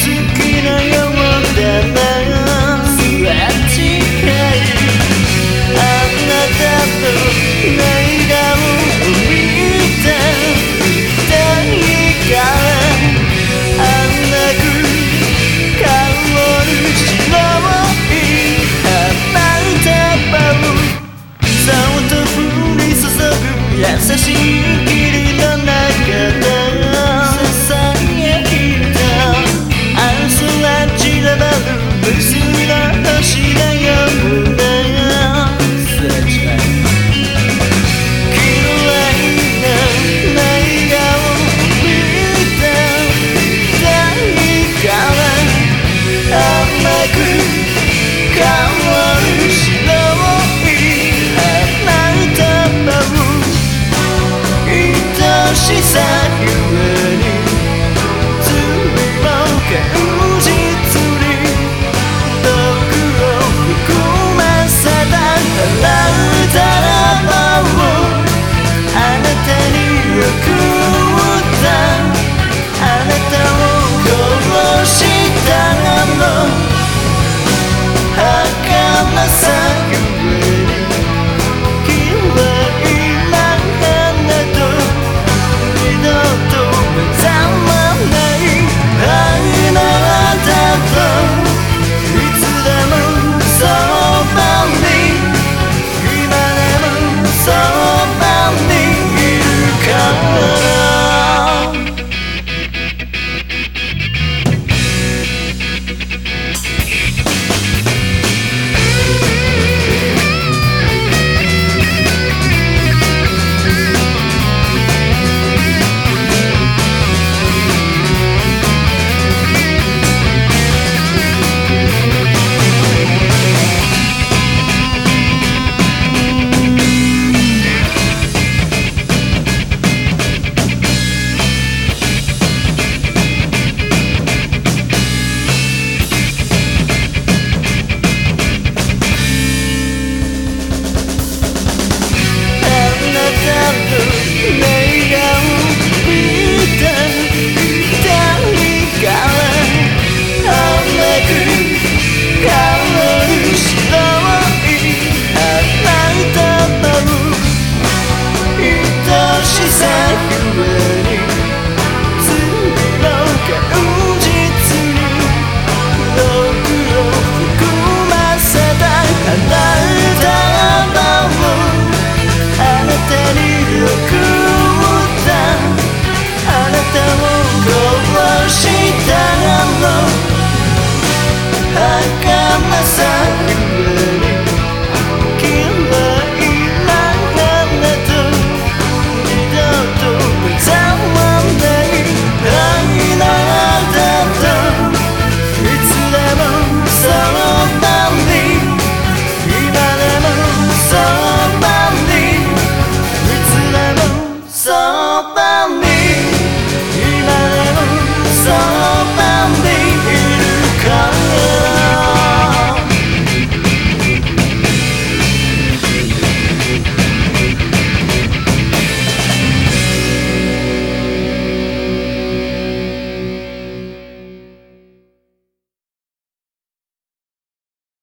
to go.